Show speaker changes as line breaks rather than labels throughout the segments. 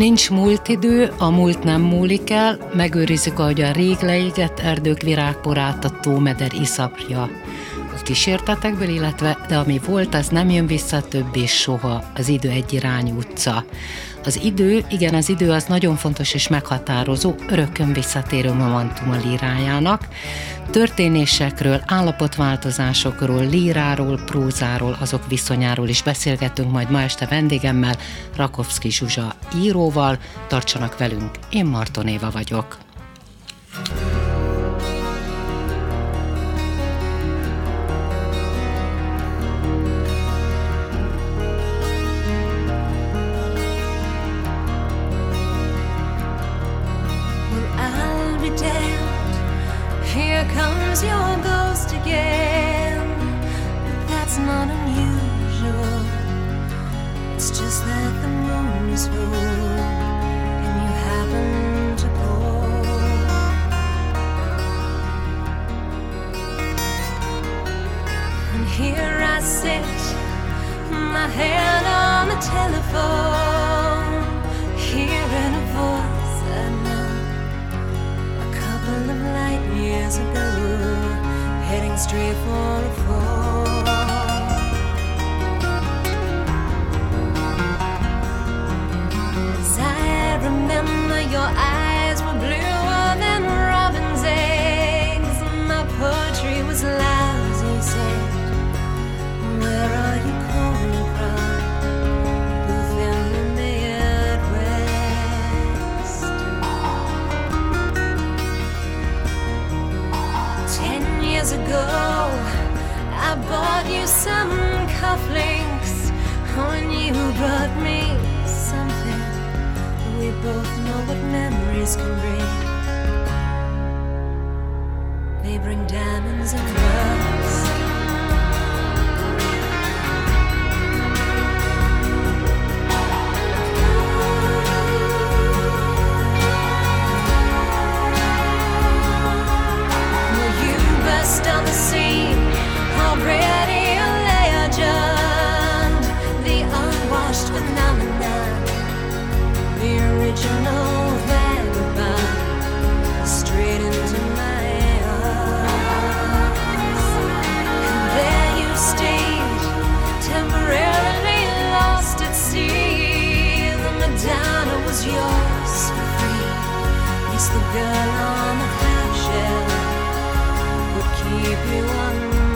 Nincs múlt idő, a múlt nem múlik el, megőrizzük, ahogy a rég leégett erdők virágporát a tómeder iszapja. Kísértetekből, illetve de ami volt, az nem jön vissza több és soha, az idő egy irányú utca. Az idő, igen, az idő az nagyon fontos és meghatározó, örökön visszatérő momentum a lírájának. Történésekről, állapotváltozásokról, líráról, prózáról, azok viszonyáról is beszélgetünk majd ma este vendégemmel, Rakovszki Zsuzsa íróval. Tartsanak velünk, én Marton Éva vagyok.
again. But that's not unusual. It's just that the moon is full and you happen to call. And here I sit, my hand on the telephone, hearing a voice I know a couple of light years ago heading straight for a fall. As I remember your eyes. some cufflinks when you brought me something. We both know what memories can bring. They bring diamonds and love. the girl on the clamshell would keep you under.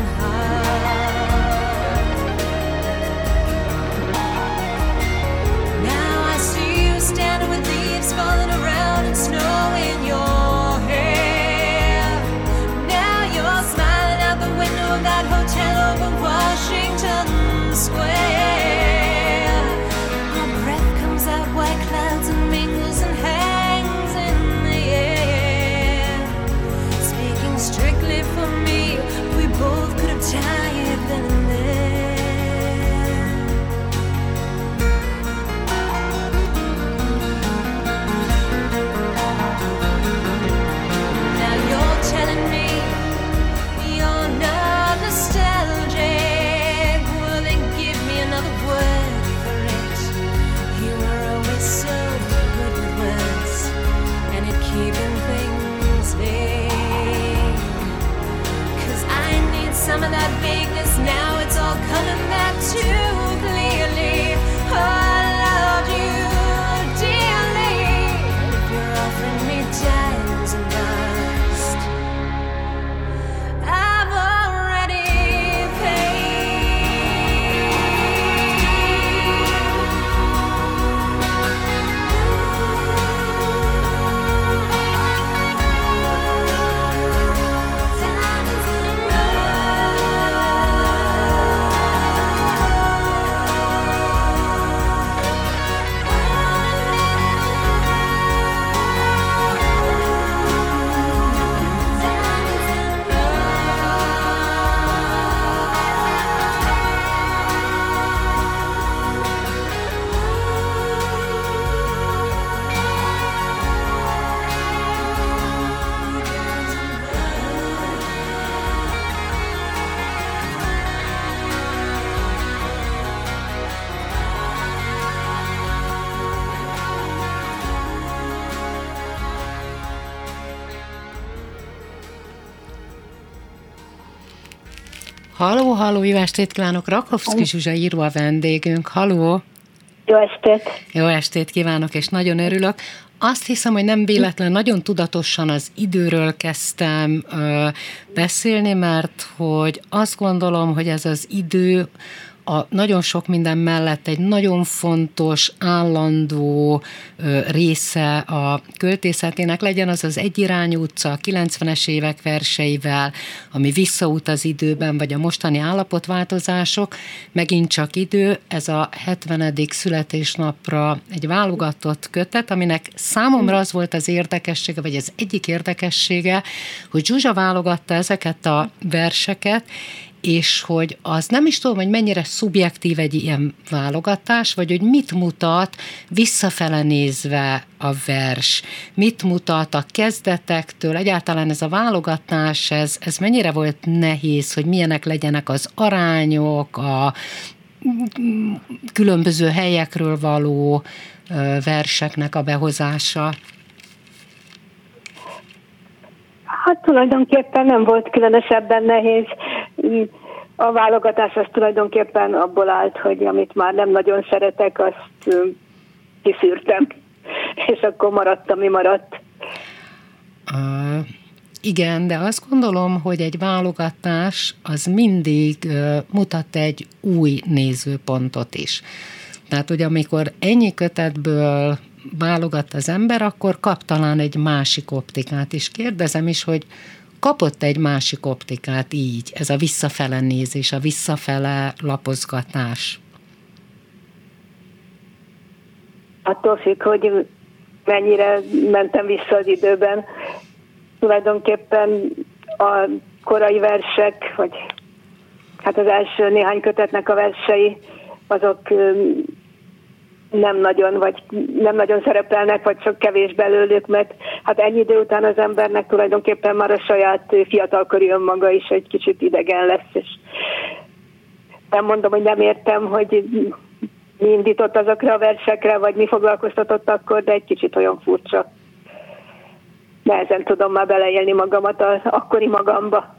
Haló, haló, jó estét kívánok! Rakowski Zsuzsa író a vendégünk. Haló!
Jó estét!
Jó estét kívánok, és nagyon örülök. Azt hiszem, hogy nem véletlen, nagyon tudatosan az időről kezdtem ö, beszélni, mert hogy azt gondolom, hogy ez az idő a nagyon sok minden mellett egy nagyon fontos, állandó része a költészetének legyen az az egyirányú utca a 90-es évek verseivel, ami visszaút az időben, vagy a mostani állapotváltozások, megint csak idő, ez a 70. születésnapra egy válogatott kötet, aminek számomra az volt az érdekessége, vagy az egyik érdekessége, hogy Zsuzsa válogatta ezeket a verseket, és hogy az nem is tudom, hogy mennyire szubjektív egy ilyen válogatás, vagy hogy mit mutat visszafele nézve a vers, mit mutat a kezdetektől, egyáltalán ez a válogatás, ez, ez mennyire volt nehéz, hogy milyenek legyenek az arányok, a különböző helyekről való verseknek a behozása?
Hát tulajdonképpen nem volt különösebben nehéz. A válogatás az tulajdonképpen abból állt, hogy amit már nem nagyon szeretek, azt kiszűrtem, és akkor maradt, ami maradt.
Uh, igen, de azt gondolom, hogy egy válogatás az mindig uh, mutat egy új nézőpontot is. Tehát, hogy amikor ennyi kötetből válogat az ember, akkor kap talán egy másik optikát is. Kérdezem is, hogy kapott egy másik optikát így, ez a visszafele nézés, a visszafele lapozgatás?
Attól függ, hogy mennyire mentem vissza az időben. Tulajdonképpen a korai versek, vagy hát az első néhány kötetnek a versei, azok nem nagyon, vagy nem nagyon szerepelnek, vagy csak kevés belőlük, mert hát ennyi idő után az embernek tulajdonképpen már a saját fiatalkori önmaga is egy kicsit idegen lesz, és nem mondom, hogy nem értem, hogy mi indított azokra a versekre, vagy mi foglalkoztatott akkor, de egy kicsit olyan furcsa. Nehezen tudom már beleélni magamat az akkori magamba.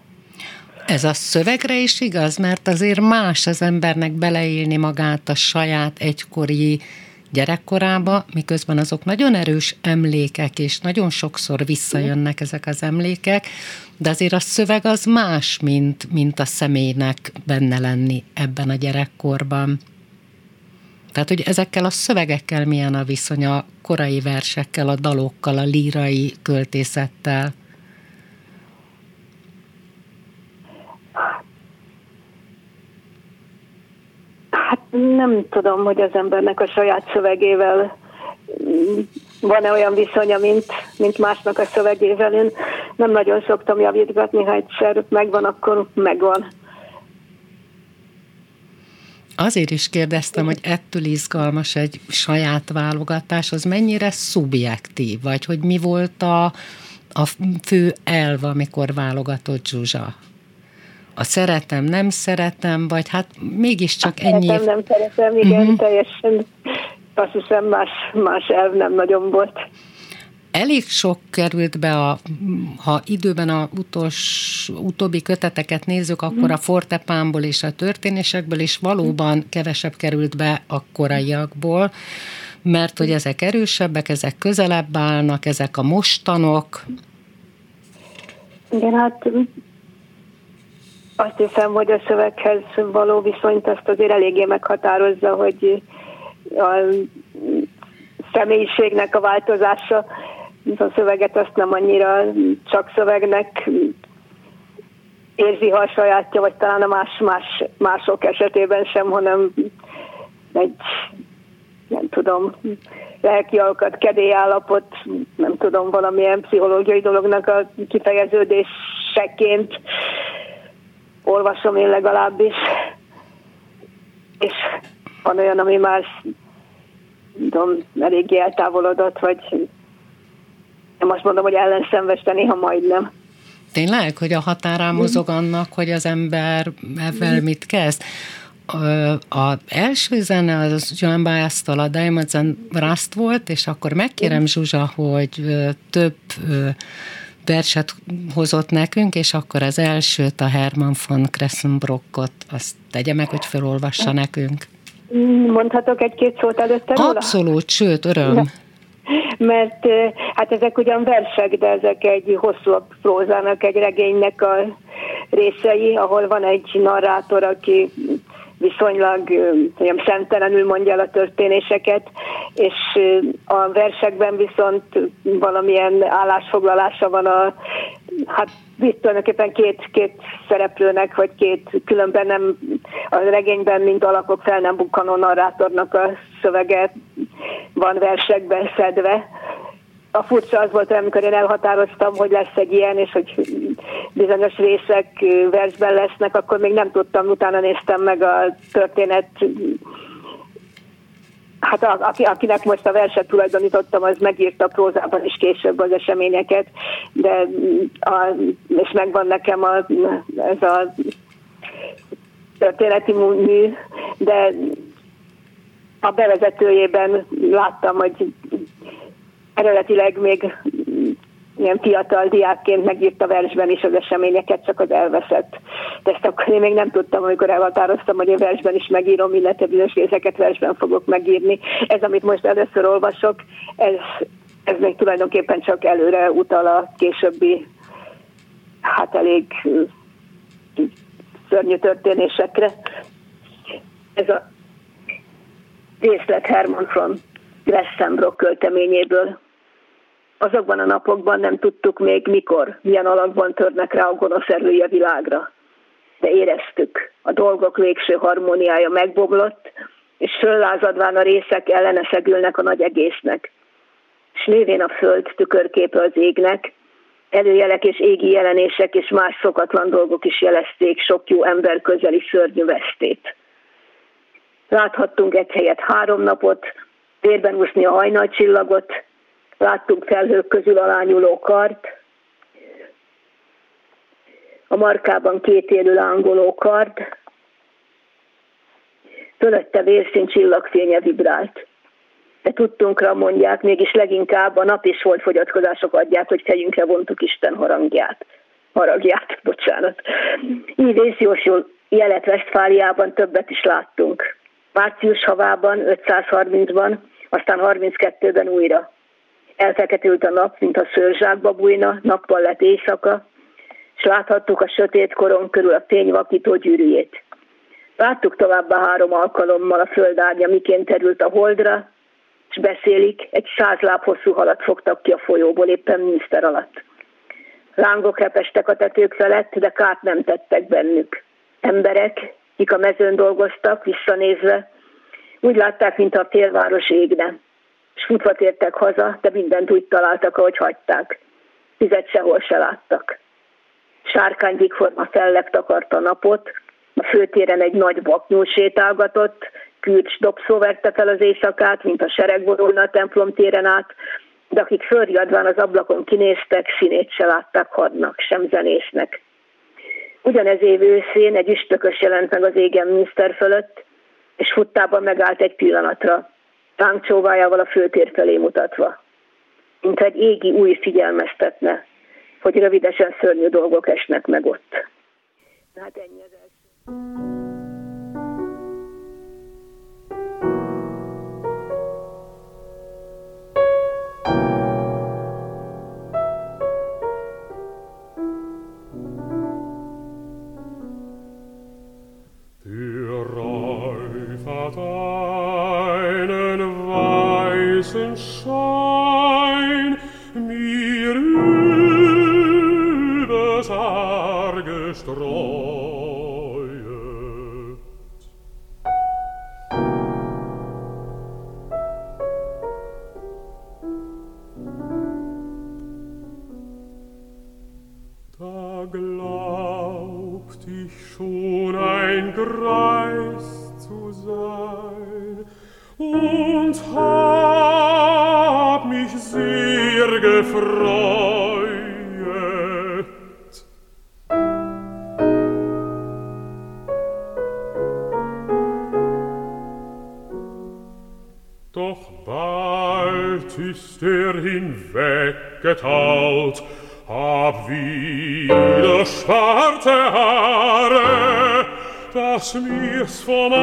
Ez a szövegre is igaz, mert azért más az embernek beleélni magát a saját egykori gyerekkorába, miközben azok nagyon erős emlékek, és nagyon sokszor visszajönnek ezek az emlékek, de azért a szöveg az más, mint, mint a személynek benne lenni ebben a gyerekkorban. Tehát, hogy ezekkel a szövegekkel milyen a viszony a korai versekkel, a dalokkal, a lírai költészettel?
Hát nem tudom, hogy az embernek a saját szövegével van-e olyan viszonya, mint, mint másnak a szövegével. Én nem nagyon szoktam javítgatni, ha egyszer megvan, akkor megvan.
Azért is kérdeztem, hogy ettől izgalmas egy saját válogatás, az mennyire szubjektív, vagy hogy mi volt a, a fő elv, amikor válogatott Zsuzsa? A szeretem, nem szeretem, vagy hát mégiscsak ennyi...
Szeretem, nem szeretem, igen, uh-huh. teljesen azt hiszem más, más elv nem nagyon volt.
Elég sok került be, a, ha időben a utolsó, utóbbi köteteket nézzük, akkor a fortepánból és a történésekből is valóban kevesebb került be a koraiakból, mert hogy ezek erősebbek, ezek közelebb állnak, ezek a mostanok.
Igen, hát azt hiszem, hogy a szöveghez való viszonyt azt azért eléggé meghatározza, hogy a személyiségnek a változása, a szöveget azt nem annyira csak szövegnek érzi, ha a sajátja, vagy talán a más, más, mások esetében sem, hanem egy, nem tudom, lelki alkat, kedélyállapot, nem tudom, valamilyen pszichológiai dolognak a kifejeződéseként olvasom én legalábbis, és van olyan, ami már tudom, eléggé eltávolodott, vagy nem azt mondom, hogy ellenszenves, de néha majdnem.
Tényleg, hogy a határán mozog annak, hogy az ember ebben mit kezd? A első zene az Joan Baez-tól a Diamonds and Rust volt, és akkor megkérem Zsuzsa, hogy több verset hozott nekünk, és akkor az elsőt, a Hermann von Kressenbrockot, azt tegye meg, hogy felolvassa nekünk.
Mondhatok egy-két szót előtte róla?
Abszolút, sőt, öröm.
Mert hát ezek ugyan versek, de ezek egy hosszú prózának, egy regénynek a részei, ahol van egy narrátor, aki viszonylag mondjam, szemtelenül mondja el a történéseket, és a versekben viszont valamilyen állásfoglalása van a, hát tulajdonképpen két, két szereplőnek, vagy két különben nem, a regényben, mint alakok fel nem bukkanó narrátornak a szövege van versekben szedve, a furcsa az volt, amikor én elhatároztam, hogy lesz egy ilyen, és hogy bizonyos részek versben lesznek, akkor még nem tudtam, utána néztem meg a történet. Hát aki, akinek most a verset tulajdonítottam, az megírta prózában is később az eseményeket, de a, és megvan nekem a, ez a történeti mű, de a bevezetőjében láttam, hogy eredetileg még ilyen fiatal diákként megírta versben is az eseményeket, csak az elveszett. De ezt akkor én még nem tudtam, amikor elhatároztam, hogy a versben is megírom, illetve bizonyos részeket versben fogok megírni. Ez, amit most először olvasok, ez, ez még tulajdonképpen csak előre utal a későbbi, hát elég szörnyű történésekre. Ez a részlet Herman von Gressenbrock költeményéből Azokban a napokban nem tudtuk még mikor, milyen alakban törnek rá a gonosz erői a világra. De éreztük, a dolgok végső harmóniája megbomlott, és föllázadván a részek ellene szegülnek a nagy egésznek. S lévén a föld tükörképe az égnek, előjelek és égi jelenések és más szokatlan dolgok is jelezték sok jó ember közeli szörnyű vesztét. Láthattunk egy helyet három napot, térben úszni a hajnalcsillagot, Láttunk felhők közül alányuló kart, a markában két élő lángoló kard, fölötte vérszín csillagfénye vibrált. De tudtunkra mondják, mégis leginkább a nap és volt fogyatkozások adják, hogy fejünkre vontuk Isten harangját. Haragját, bocsánat. Így Jósjól jelet Westfáliában többet is láttunk. Március havában, 530-ban, aztán 32-ben újra. Elfeketült a nap, mint a szőrzsákba bújna, nappal lett éjszaka, és láthattuk a sötét koron körül a fényvakító gyűrűjét. Láttuk továbbá három alkalommal a földárnya, miként terült a holdra, és beszélik, egy száz láb hosszú halat fogtak ki a folyóból éppen miniszter alatt. Lángok repestek a tetők felett, de kárt nem tettek bennük. Emberek, kik a mezőn dolgoztak, visszanézve, úgy látták, mintha a félváros égne és futva tértek haza, de mindent úgy találtak, ahogy hagyták. Tizet sehol se láttak. Sárkánygyikforma felleg takarta a napot, a főtéren egy nagy vaknyúl sétálgatott, kürcs dobszó verte fel az éjszakát, mint a sereg vonulna a templom téren át, de akik fölriadván az ablakon kinéztek, színét se látták hadnak, sem zenésznek. Ugyanez év őszén egy üstökös jelent meg az égen miniszter fölött, és futtában megállt egy pillanatra tánccsóvájával a főtér felé mutatva, mint egy égi új figyelmeztetne, hogy rövidesen szörnyű dolgok esnek meg ott. Hát ennyi az első.
transform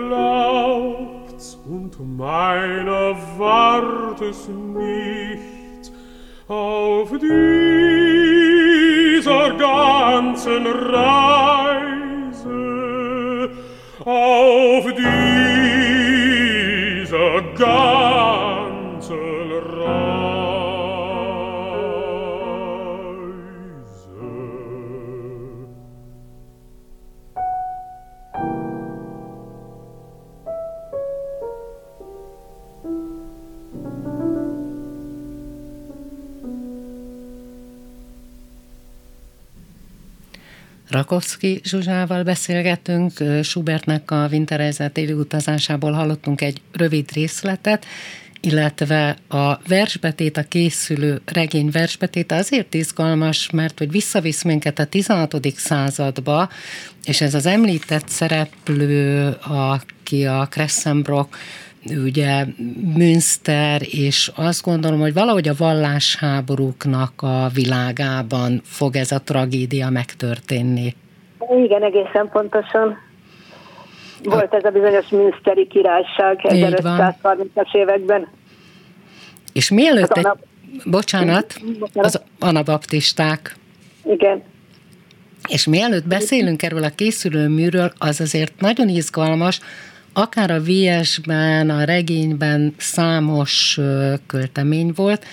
glaubt's und meiner ward es nicht. Auf dieser ganzen Reise
Rakowski Zsuzsával beszélgetünk, Schubertnek a Winterreise téli utazásából hallottunk egy rövid részletet, illetve a versbetét, a készülő regény versbetét azért izgalmas, mert hogy visszavisz minket a 16. századba, és ez az említett szereplő, aki a Kressenbrock ugye Münster, és azt gondolom, hogy valahogy a vallásháborúknak a világában fog ez a tragédia megtörténni.
Igen, egészen pontosan. Volt ez a bizonyos Münsteri királyság 1530-as években.
És mielőtt egy... Anab... Bocsánat, az anabaptisták.
Igen.
És mielőtt beszélünk erről a készülő műről, az azért nagyon izgalmas, akár a VS-ben, a regényben számos költemény volt,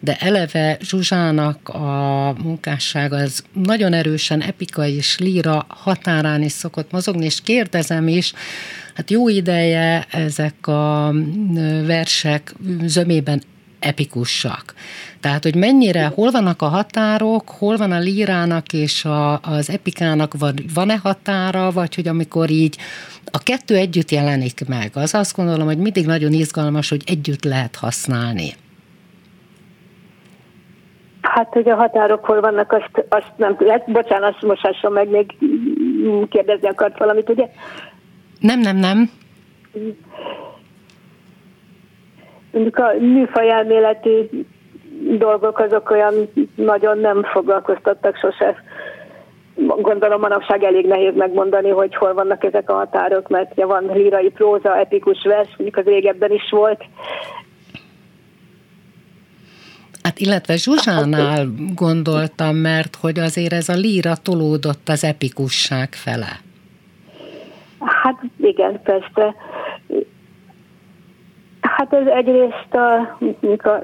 de eleve Zsuzsának a munkássága az nagyon erősen epika és líra határán is szokott mozogni, és kérdezem is, hát jó ideje ezek a van zömében epikusak. Tehát, hogy mennyire, hol vannak a határok, hol van a lírának és a, az epikának, van-e határa, vagy hogy amikor így a kettő együtt jelenik meg, az azt gondolom, hogy mindig nagyon izgalmas, hogy együtt lehet használni.
Hát, hogy a határok hol vannak, azt, azt nem lehet. Bocsánat, azt mosásson meg, még kérdezni akart valamit, ugye?
Nem, nem, nem.
Mondjuk a műfaj elméleti dolgok azok olyan nagyon nem foglalkoztattak sose gondolom manapság elég nehéz megmondani, hogy hol vannak ezek a határok, mert ugye van lírai próza, epikus vers, mondjuk az régebben is volt.
Hát illetve Zsuzsánál gondoltam, mert hogy azért ez a líra tolódott az epikusság fele.
Hát igen, persze. Hát ez egyrészt a, a,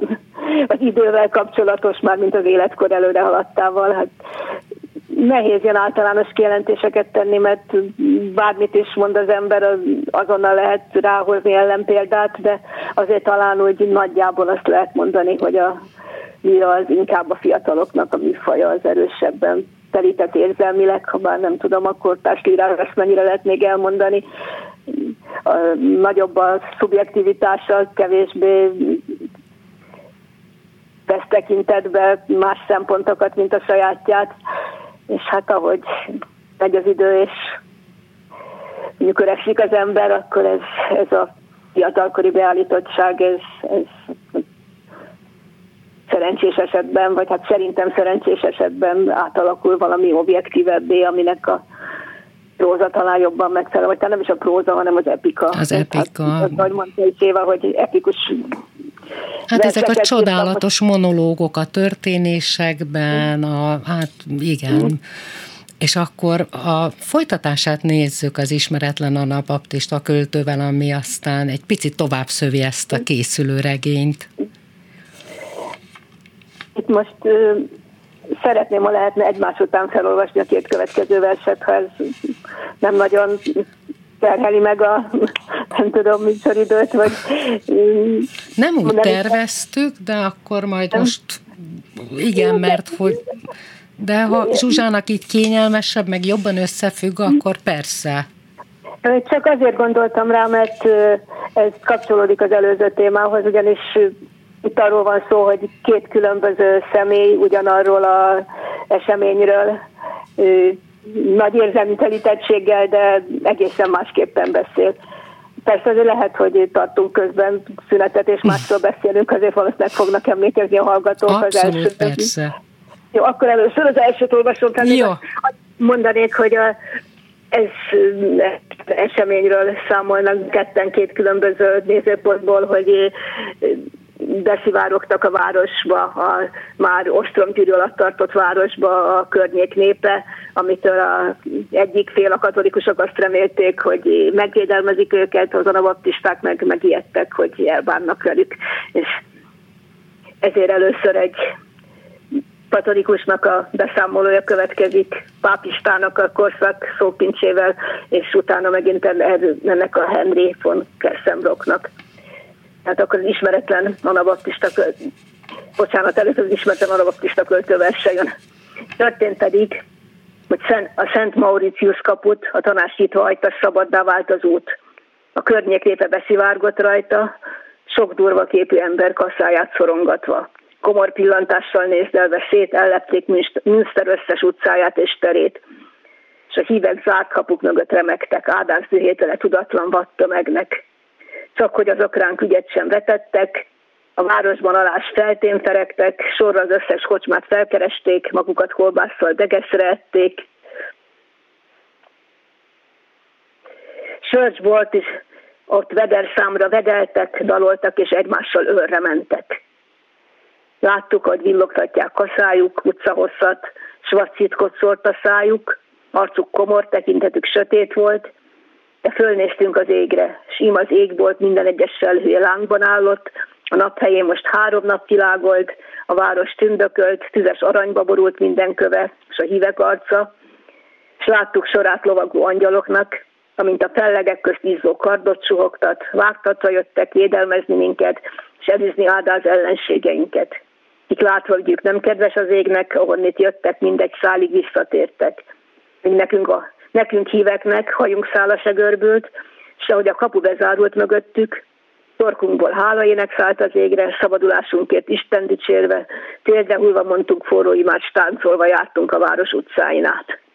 az idővel kapcsolatos, már mint az életkor előre haladtával. Hát nehéz ilyen általános kijelentéseket tenni, mert bármit is mond az ember, azonnal lehet ráhozni ellenpéldát, de azért talán úgy nagyjából azt lehet mondani, hogy a mi az inkább a fiataloknak a műfaja az erősebben telített érzelmileg, ha bár nem tudom, akkor társlírára ezt mennyire lehet még elmondani. Nagyobb a szubjektivitása, kevésbé vesz tekintetbe más szempontokat, mint a sajátját. És hát ahogy megy az idő, és mondjuk öregszik az ember, akkor ez, ez a fiatalkori beállítottság, ez, ez szerencsés esetben, vagy hát szerintem szerencsés esetben átalakul valami objektívebbé, aminek a próza talán jobban megfelel, vagy nem is a próza, hanem az epika.
Az epika. Hát,
ahogy mondta is Éva, hogy epikus
Hát ezek a csodálatos monológok a történésekben, a, hát igen, mm. És akkor a folytatását nézzük az ismeretlen anabaptista költővel, ami aztán egy picit tovább szövi ezt a készülő regényt.
Itt most szeretném, ha lehetne egymás után felolvasni a két következő verset, ha ez nem nagyon terheli meg a, nem tudom, időt, vagy...
Nem úgy terveztük, de akkor majd nem. most igen, mert hogy de ha Zsuzsának így kényelmesebb, meg jobban összefügg, akkor persze.
Csak azért gondoltam rá, mert ez kapcsolódik az előző témához, ugyanis itt arról van szó, hogy két különböző személy ugyanarról az eseményről nagy érzelmi telítettséggel, de egészen másképpen beszél. Persze azért lehet, hogy tartunk közben szünetet, és másról beszélünk, azért valószínűleg fognak emlékezni a hallgatók
Abszolút, az első. persze.
Jó, akkor először az elsőt olvasom, Jó. mondanék, hogy a, ez eseményről számolnak ketten két különböző nézőpontból, hogy beszivárogtak a városba, a már ostromtűrű alatt tartott városba a környék népe, amitől a egyik fél a katolikusok azt remélték, hogy megvédelmezik őket, az anabaptisták meg megijedtek, hogy elbánnak velük, és ezért először egy katolikusnak a beszámolója következik, pápistának a korszak szópincsével, és utána megint ennek a Henry von Kessemrocknak. Tehát akkor az ismeretlen anabaptista, bocsánat, előtt az ismeretlen anabaptista költőverse jön. Történt pedig, hogy a Szent Mauritius kaput a tanács nyitva hagyta, szabaddá vált az út. A környék lépe beszivárgott rajta, sok durva képű ember kasszáját szorongatva komor pillantással nézdelve szét ellepték Münster összes utcáját és terét, és a hívek zárt kapuk mögött remektek, Ádám szühétele tudatlan vadtömegnek. Csak hogy azok ránk ügyet sem vetettek, a városban alás feltén ferektek, sorra az összes kocsmát felkeresték, magukat kolbásszal degeszre ették. Sörcs volt is, ott veder számra vedeltek, daloltak és egymással őrre mentek. Láttuk, hogy villogtatják kaszájuk, utcahosszat, svarcitkot szólt a szájuk, arcuk komor, tekintetük sötét volt, fölnéztünk az égre, sím az égbolt minden egyes felhője lángban állott, a nap helyén most három nap világolt, a város tündökölt, tüzes aranyba borult minden köve, és a hívek arca, és láttuk sorát lovagó angyaloknak, amint a fellegek közt izzó kardot suhogtat, vágtatva jöttek védelmezni minket, és elűzni áldás ellenségeinket. Kik látva, hogy ők nem kedves az égnek, ahonnét jöttek, mindegy szálig visszatértek. Mind nekünk, a, nekünk híveknek hajunk szála se görbült, és ahogy a kapu bezárult mögöttük, torkunkból hálaének szállt az égre, szabadulásunkért Isten dicsérve, térdre hullva mondtunk forró imád, táncolva jártunk a város utcáin át.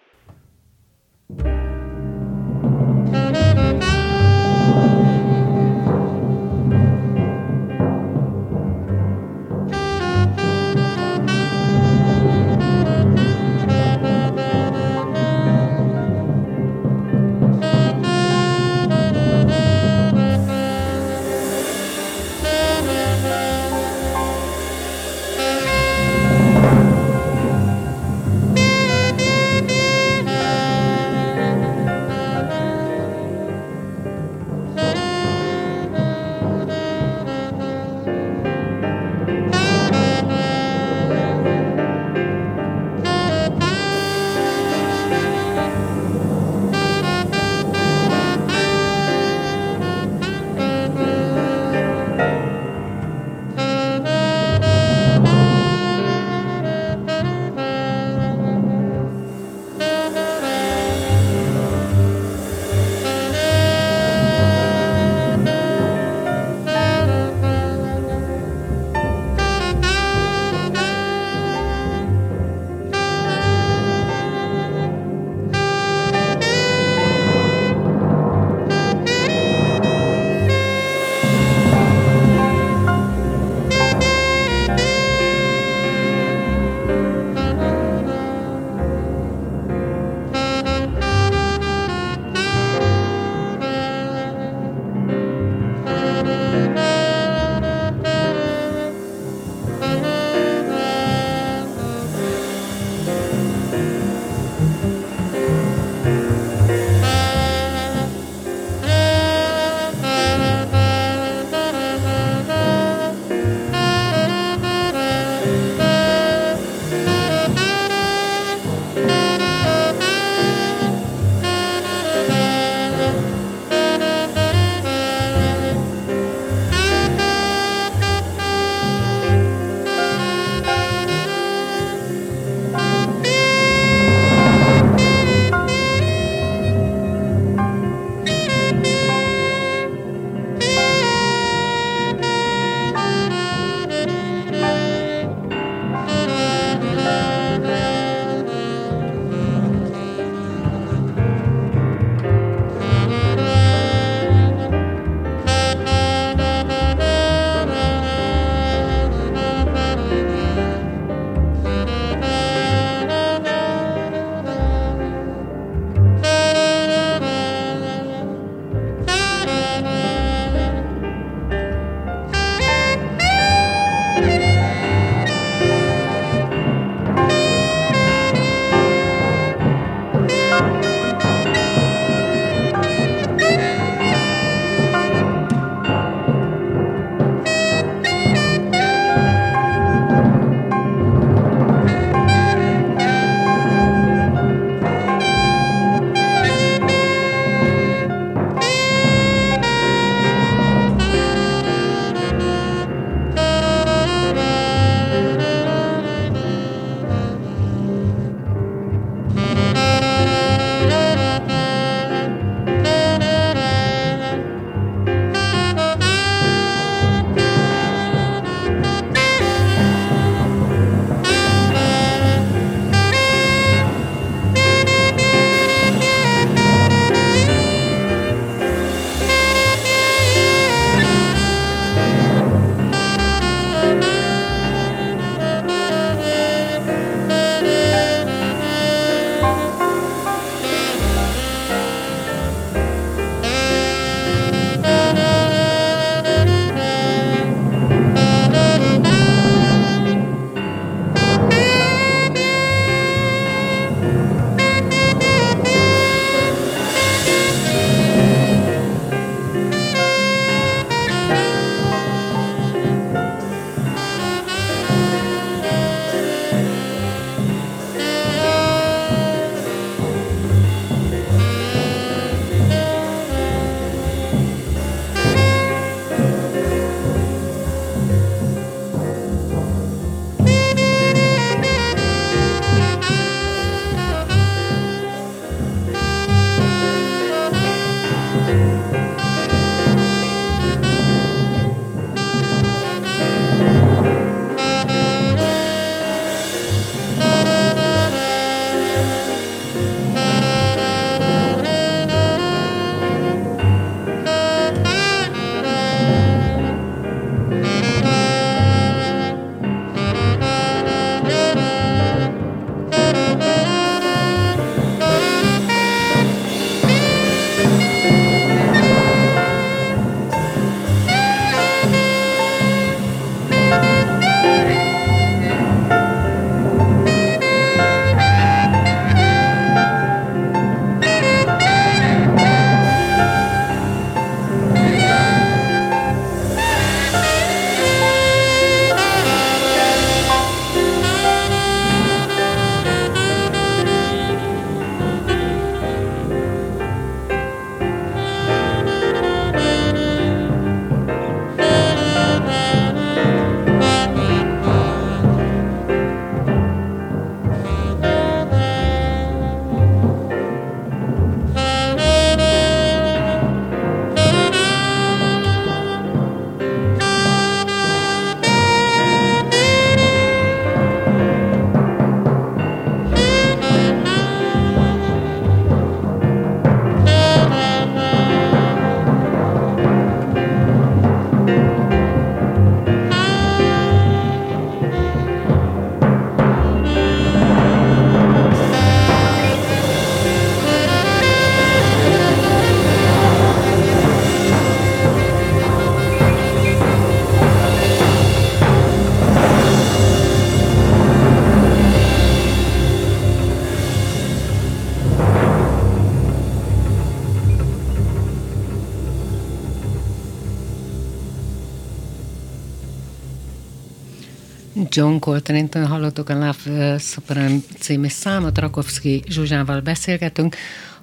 John Coltrane-től hallottuk a Love Supreme című számot, Rakowski Zsuzsával beszélgetünk.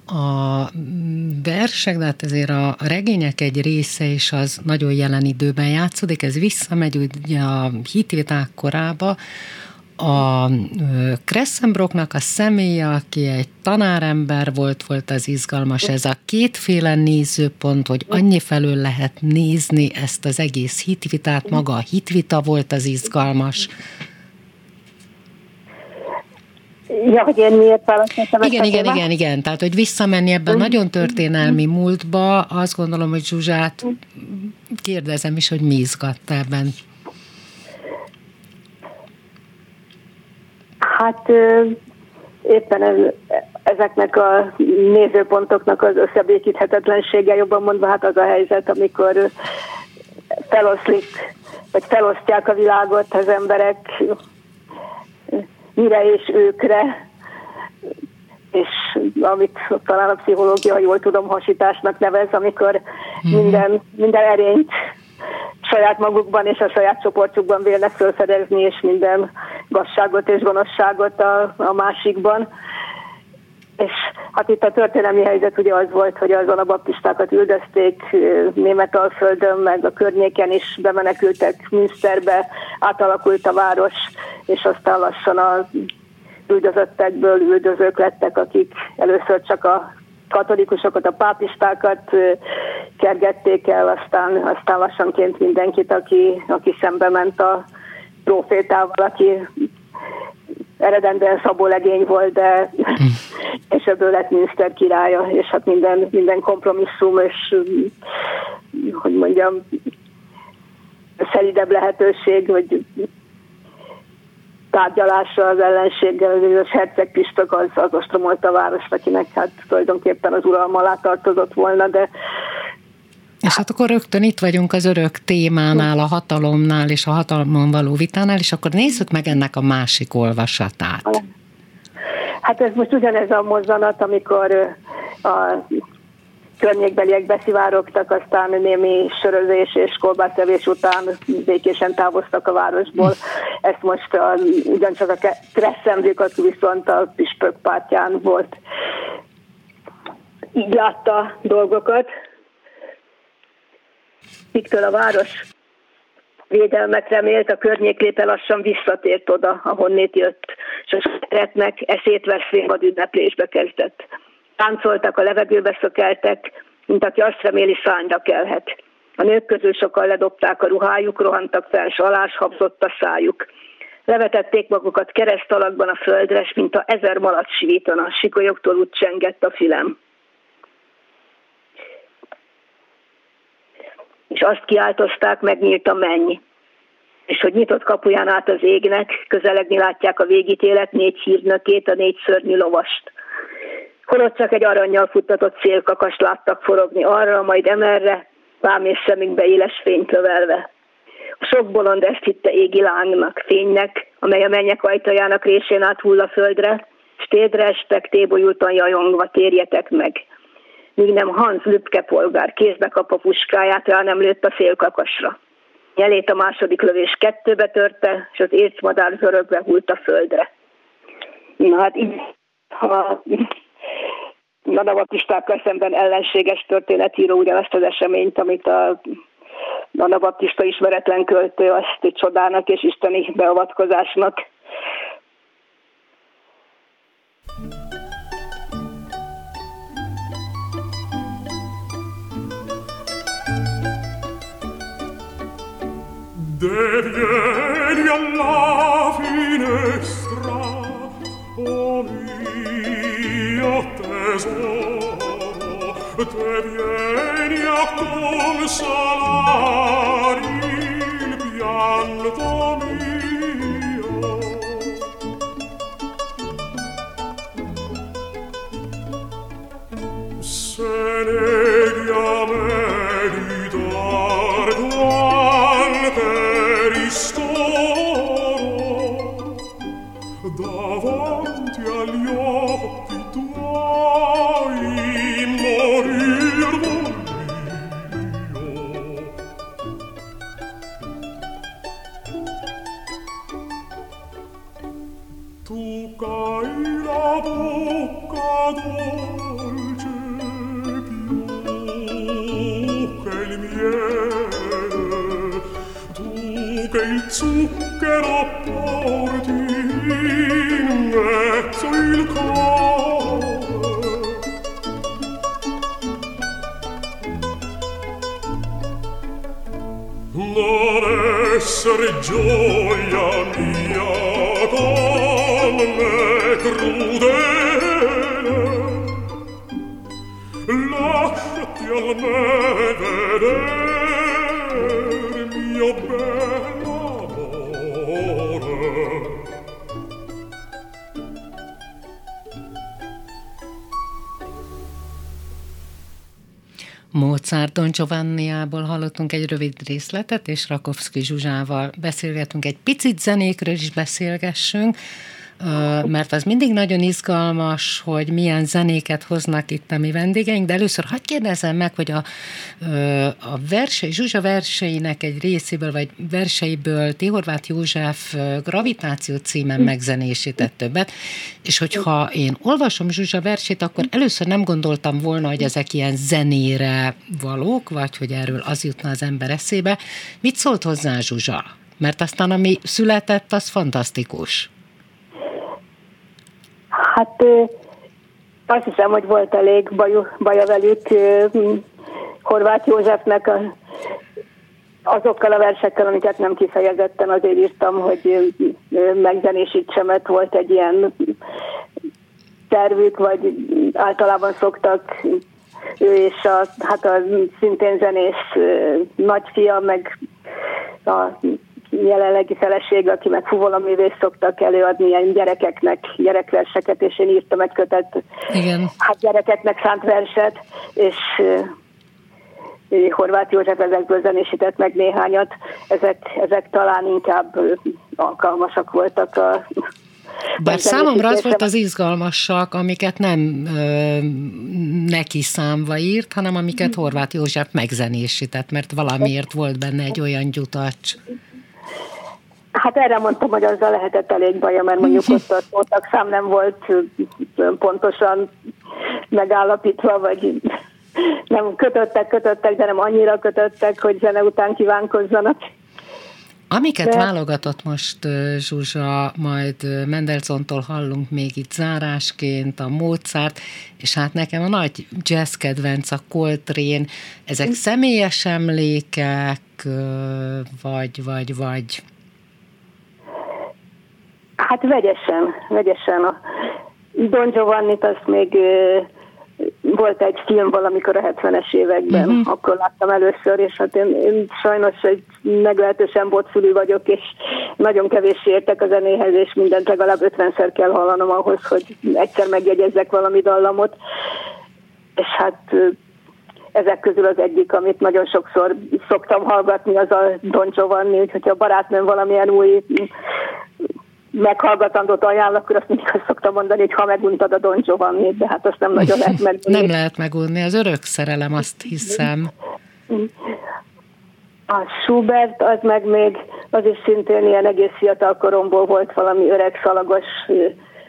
A versek, de hát ezért a regények egy része is az nagyon jelen időben játszódik, ez visszamegy ugye a hitviták korába, a Kressenbrocknak a személye, aki egy tanárember volt, volt az izgalmas. Ez a kétféle nézőpont, hogy annyi felől lehet nézni ezt az egész hitvitát, maga a hitvita volt az izgalmas.
Ja, hogy én miért választottam
Igen, igen, igen, igen. Tehát, hogy visszamenni ebben mm. nagyon történelmi múltba, azt gondolom, hogy Zsuzsát kérdezem is, hogy mi izgatta ebben.
Hát éppen ez, ezeknek a nézőpontoknak az összebékíthetetlensége, jobban mondva, hát az a helyzet, amikor feloszlik, vagy felosztják a világot az emberek mire és őkre, és amit talán a pszichológia, ha jól tudom, hasításnak nevez, amikor mhm. minden, minden erényt saját magukban és a saját csoportjukban vélnek felfedezni, és minden gazságot és gonoszságot a, a másikban. És hát itt a történelmi helyzet ugye az volt, hogy az anabaptistákat üldözték Németalföldön, meg a környéken is bemenekültek Münsterbe, átalakult a város, és aztán lassan a üldözöttekből üldözők lettek, akik először csak a katolikusokat, a pápistákat kergették el, aztán, aztán lassanként mindenkit, aki, aki szembe ment a profétával, aki eredendően Szabó legény volt, de és ebből lett Münster királya, és hát minden, minden kompromisszum, és hogy mondjam, szelidebb lehetőség, hogy tárgyalásra az ellenséggel, az herceg Pistök az, az ostromolta a várost, akinek hát tulajdonképpen az uralma alá tartozott volna, de
és hát akkor rögtön itt vagyunk az örök témánál, a hatalomnál és a hatalomon való vitánál, és akkor nézzük meg ennek a másik olvasatát.
Hát ez most ugyanez a mozzanat, amikor a környékbeliek beszivárogtak, aztán némi sörözés és kolbászevés után békésen távoztak a városból. Ezt most a, ugyancsak a Kresszemzik, aki viszont a Pispök pártján volt. Így látta dolgokat. Miktől a város védelmet remélt, a környék lépe lassan visszatért oda, ahonnét jött, és a szeretnek eszét veszvén vad ünneplésbe kezdett. Táncoltak, a levegőbe szökeltek, mint aki azt reméli szányra kelhet. A nők közül sokan ledobták a ruhájuk, rohantak fel, s alás habzott a szájuk. Levetették magukat kereszt alakban a földre, s mint a ezer malac svítana, sikolyoktól úgy csengett a fülem. És azt kiáltozták, megnyílt a menny. És hogy nyitott kapuján át az égnek, közelegni látják a végítélet négy hírnökét, a négy szörnyű lovast. Holott csak egy aranyjal futtatott szélkakas láttak forogni arra, majd emerre, vám és szemükbe éles fényt lövelve. A sok bolond ezt hitte égi lángnak, fénynek, amely a mennyek ajtajának résén át a földre, s térdre estek, tébolyultan jajongva, térjetek meg. Míg nem Hans Lübke polgár kézbe kap a puskáját, rá nem lőtt a szélkakasra. Nyelét a második lövés kettőbe törte, és az ércmadár zörögve hult a földre. Na hát így, ha Anabaptistákkal szemben ellenséges történetíró ugyanazt az eseményt, amit a Anabaptista ismeretlen költő azt csodának és isteni beavatkozásnak.
De Devieni alla finestra, o mio tesoro, te vieni a consolare il pianto.
Mozart Don Giovanniából hallottunk egy rövid részletet, és Rakowski Zsuzsával beszélgetünk. Egy picit zenékről is beszélgessünk, mert az mindig nagyon izgalmas, hogy milyen zenéket hoznak itt a mi vendégeink, de először hagyd kérdezzem meg, hogy a, a versei, Zsuzsa verseinek egy részéből, vagy verseiből T. Horváth József Gravitáció címen megzenésített többet, és hogyha én olvasom Zsuzsa versét, akkor először nem gondoltam volna, hogy ezek ilyen zenére valók, vagy hogy erről az jutna az ember eszébe. Mit szólt hozzá Zsuzsa? Mert aztán ami született, az fantasztikus.
Hát azt hiszem, hogy volt elég bajú, baja velük Horváth Józsefnek a, azokkal a versekkel, amiket nem kifejezetten azért írtam, hogy megzenésítsem, mert volt egy ilyen tervük, vagy általában szoktak ő és a, hát a szintén zenész ö, nagyfia, meg a jelenlegi feleség, aki meg fuvoloművész szoktak előadni ilyen gyerekeknek gyerekverseket, és én írtam egy kötet,
Igen.
hát gyerekeknek szánt verset, és ö, Horváth József ezekből zenésített meg néhányat, ezek, ezek talán inkább ö, alkalmasak voltak a
Bár számomra az volt az izgalmasak, amiket nem ö, neki számva írt, hanem amiket Horváth József megzenésített, mert valamiért volt benne egy olyan gyutacs.
Hát erre mondtam, hogy azzal lehetett elég baja, mert mondjuk ott a szótak szám nem volt pontosan megállapítva, vagy nem kötöttek, kötöttek, de nem annyira kötöttek, hogy zene után kívánkozzanak.
Amiket De... válogatott most Zsuzsa, majd Mendelsontól hallunk még itt zárásként, a Mozart, és hát nekem a nagy jazz kedvenc a Coltrane. Ezek személyes emlékek, vagy, vagy, vagy?
Hát vegyesen, vegyesen. A Don Giovanni-t azt még volt egy film valamikor a 70-es években, uh-huh. akkor láttam először, és hát én, én sajnos egy meglehetősen botfülű vagyok, és nagyon kevés értek a zenéhez, és mindent legalább 50-szer kell hallanom ahhoz, hogy egyszer megjegyezzek valami dallamot. És hát ezek közül az egyik, amit nagyon sokszor szoktam hallgatni, az a Don Giovanni, úgyhogy a barátnőm valamilyen új meghallgatandót ajánl, akkor azt mindig azt szoktam mondani, hogy ha meguntad a Don giovanni de hát azt nem nagyon lehet megunni.
Nem lehet megunni, az örök szerelem, azt hiszem.
A Schubert, az meg még, az is szintén ilyen egész fiatal koromból volt valami öreg szalagos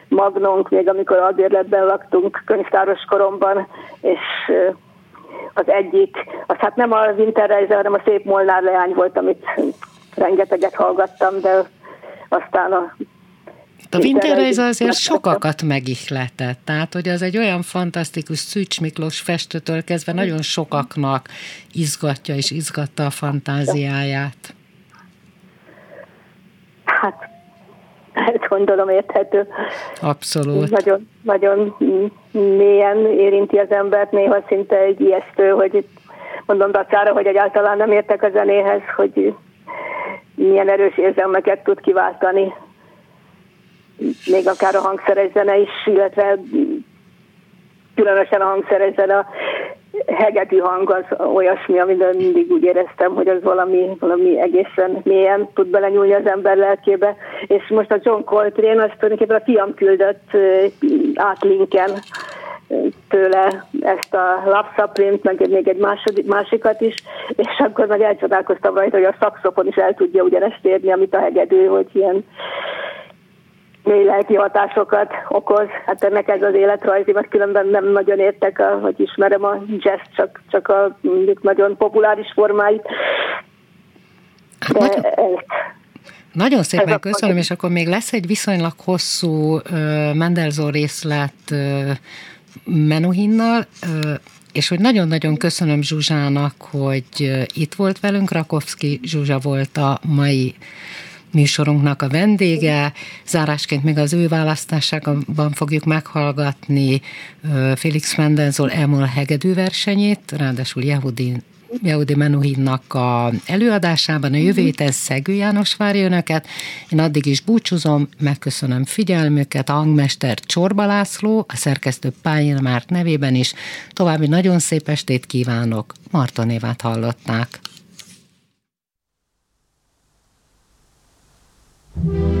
magnónk, még amikor albérletben laktunk könyvtáros koromban, és az egyik, az hát nem a Winterreise, hanem a Szép Molnár leány volt, amit rengeteget hallgattam, de aztán a
a Winterreise azért sokakat megihletett, tehát hogy az egy olyan fantasztikus Szűcs Miklós festőtől kezdve nagyon sokaknak izgatja és izgatta a fantáziáját.
Hát, ezt gondolom érthető.
Abszolút.
Nagyon, nagyon mélyen érinti az embert, néha szinte egy ijesztő, hogy mondom dacára, hogy egyáltalán nem értek a zenéhez, hogy milyen erős érzelmeket tud kiváltani még akár a hangszeres zene is, illetve különösen a hangszeres zene, a hegeti hang az olyasmi, amiben mindig úgy éreztem, hogy az valami, valami egészen mélyen tud belenyúlni az ember lelkébe. És most a John Coltrane, azt tulajdonképpen a fiam küldött át tőle ezt a lapszaprint, meg még egy második, másikat is, és akkor meg elcsodálkoztam rajta, hogy a szakszopon is el tudja ugyanezt érni, amit a hegedű, hogy ilyen mély lelki hatásokat okoz. Hát ennek ez az életrajzi, mert különben nem nagyon értek, a, hogy ismerem a jazz, csak, csak a nagyon populáris formáit.
Hát De nagyon, ezt, nagyon szépen köszönöm, és akkor még lesz egy viszonylag hosszú uh, Mendelzor részlet uh, Menuhinnal, uh, és hogy nagyon-nagyon köszönöm Zsuzsának, hogy itt volt velünk, Rakovszki Zsuzsa volt a mai műsorunknak a vendége. Zárásként még az ő választásában fogjuk meghallgatni Felix Mendelssohn Emil hegedű versenyét, ráadásul Yehudi Jehudi Menuhinnak a előadásában. A jövő héten Szegő János várja önöket. Én addig is búcsúzom, megköszönöm figyelmüket. A hangmester Csorba László, a szerkesztő Pályén Márk nevében is. További nagyon szép estét kívánok. Marta névát hallották. Música